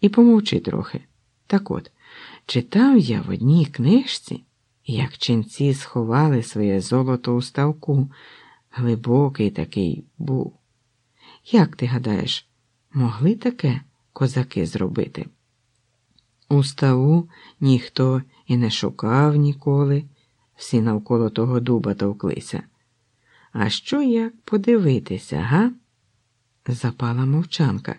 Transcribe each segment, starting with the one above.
І помовчи трохи. Так от, читав я в одній книжці, як ченці сховали своє золото у ставку. Глибокий такий був. Як ти гадаєш, могли таке козаки зробити? У ставу ніхто і не шукав ніколи, всі навколо того дуба товклися. А що як подивитися, га? Запала мовчанка.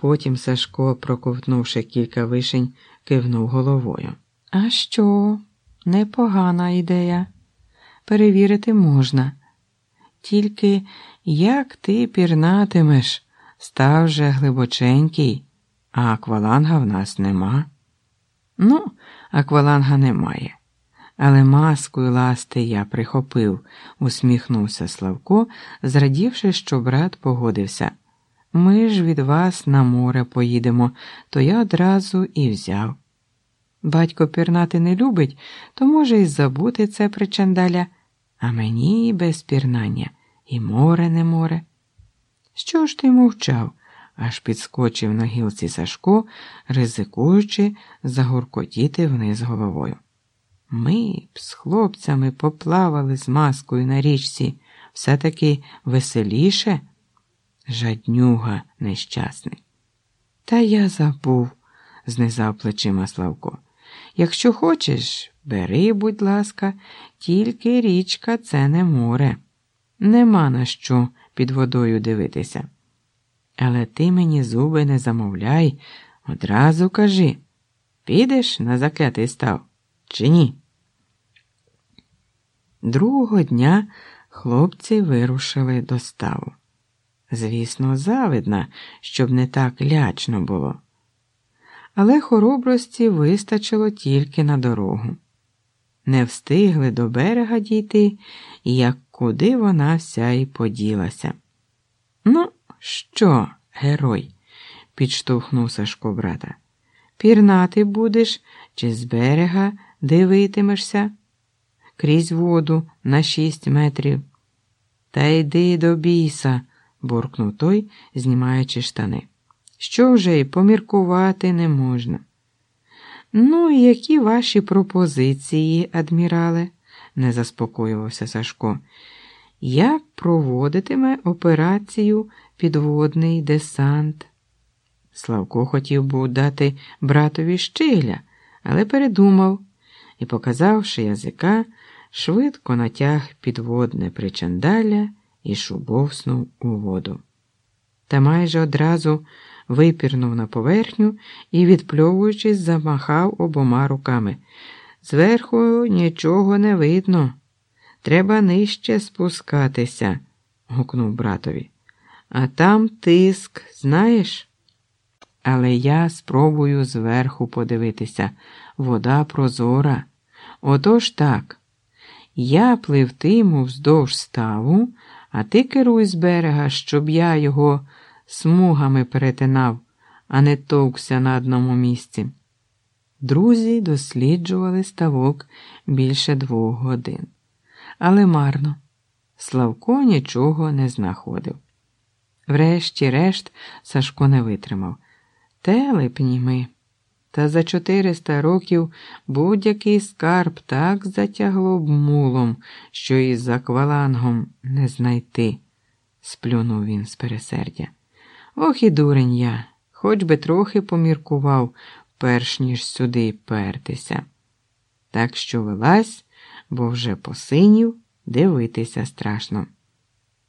Потім Сашко, проковтнувши кілька вишень, кивнув головою. А що? Непогана ідея. Перевірити можна. Тільки як ти пірнатимеш, став же глибоченький, а акваланга в нас нема. Ну, акваланга немає. Але маскою ласти я прихопив, усміхнувся Славко, зрадівши, що брат погодився. Ми ж від вас на море поїдемо, то я одразу і взяв. Батько пірнати не любить, то може й забути це причандаля, а мені і без пірнання, і море не море. Що ж ти мовчав? аж підскочив на гілці Сашко, ризикуючи загуркотіти вниз головою. Ми б з хлопцями поплавали з маскою на річці, все таки веселіше, жаднюга нещасний. Та я забув, знизав плечима Славко. Якщо хочеш, бери, будь ласка, тільки річка це не море. Нема на що під водою дивитися. Але ти мені зуби не замовляй, одразу кажи підеш на заклятий став чи ні? Другого дня хлопці вирушили до ставу. Звісно, завидна, щоб не так лячно було. Але хоробрості вистачило тільки на дорогу. Не встигли до берега дійти, як куди вона вся і поділася. Ну, що, герой? підштовхнув Сашко брата. Пірнати будеш чи з берега дивитимешся крізь воду на шість метрів. Та йди до біса, буркнув той, знімаючи штани. Що вже й поміркувати не можна. Ну, які ваші пропозиції, адмірале? не заспокоювався Сашко. Як проводитиме операцію підводний десант? Славко хотів був дати братові щиля, але передумав і, показавши язика, швидко натяг підводне причандаля і шубовснув у воду. Та майже одразу випірнув на поверхню і, відпльовуючись, замахав обома руками. Зверху нічого не видно. Треба нижче спускатися, гукнув братові. А там тиск, знаєш? Але я спробую зверху подивитися. Вода прозора. Отож так. Я пливтиму вздовж ставу, а ти керуй з берега, щоб я його смугами перетинав, а не товкся на одному місці. Друзі досліджували ставок більше двох годин. Але марно. Славко нічого не знаходив. Врешті-решт, Сашко не витримав. Телепні ми. Та за чотириста років будь-який скарб так затягло б мулом, що і за квалангом не знайти, сплюнув він з пересердя. Ох і дурень я, хоч би трохи поміркував, перш ніж сюди пертися. Так що вилазь, бо вже посинів, дивитися страшно.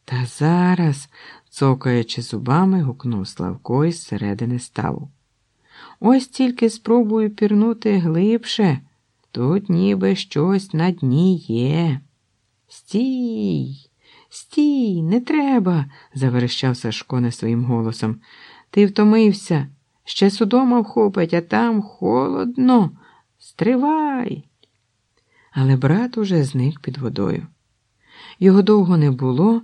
Та зараз, цокаючи зубами, гукнув Славко із середини ставу. Ось тільки спробую пірнути глибше, тут ніби щось на дні є. Стій, стій, не треба, заверещав Сашко не своїм голосом. Ти втомився, ще судома вхопить, а там холодно. Стривай. Але брат уже зник під водою. Його довго не було,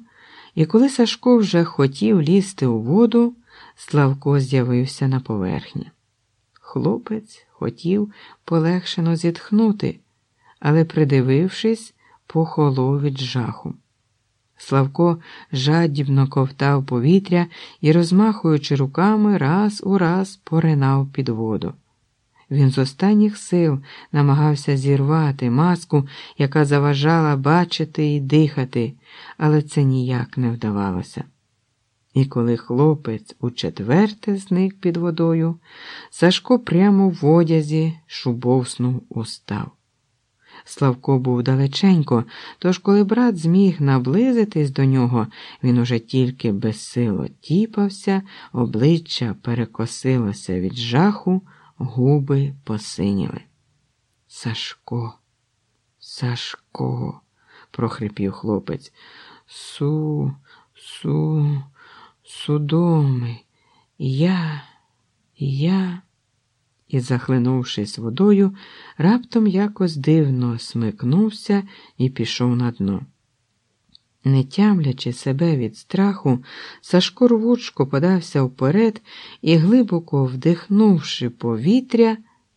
і коли Сашко вже хотів лізти у воду, Славко з'явився на поверхні. Хлопець хотів полегшено зітхнути, але, придивившись, похолов від жаху. Славко жадібно ковтав повітря і, розмахуючи руками, раз у раз поринав під воду. Він з останніх сил намагався зірвати маску, яка заважала бачити і дихати, але це ніяк не вдавалося. І коли хлопець у четверте зник під водою, Сашко прямо в одязі шубовснув устав. Славко був далеченько, тож, коли брат зміг наблизитись до нього, він уже тільки безсило тіпався, обличчя перекосилося від жаху, губи посиніли. Сашко, Сашко, прохрипів хлопець. Су, су, судоми, я, я і, захлинувшись водою, раптом якось дивно смикнувся і пішов на дно. Не тямлячи себе від страху, Сашко рвучко подався вперед і, глибоко вдихнувши повітря,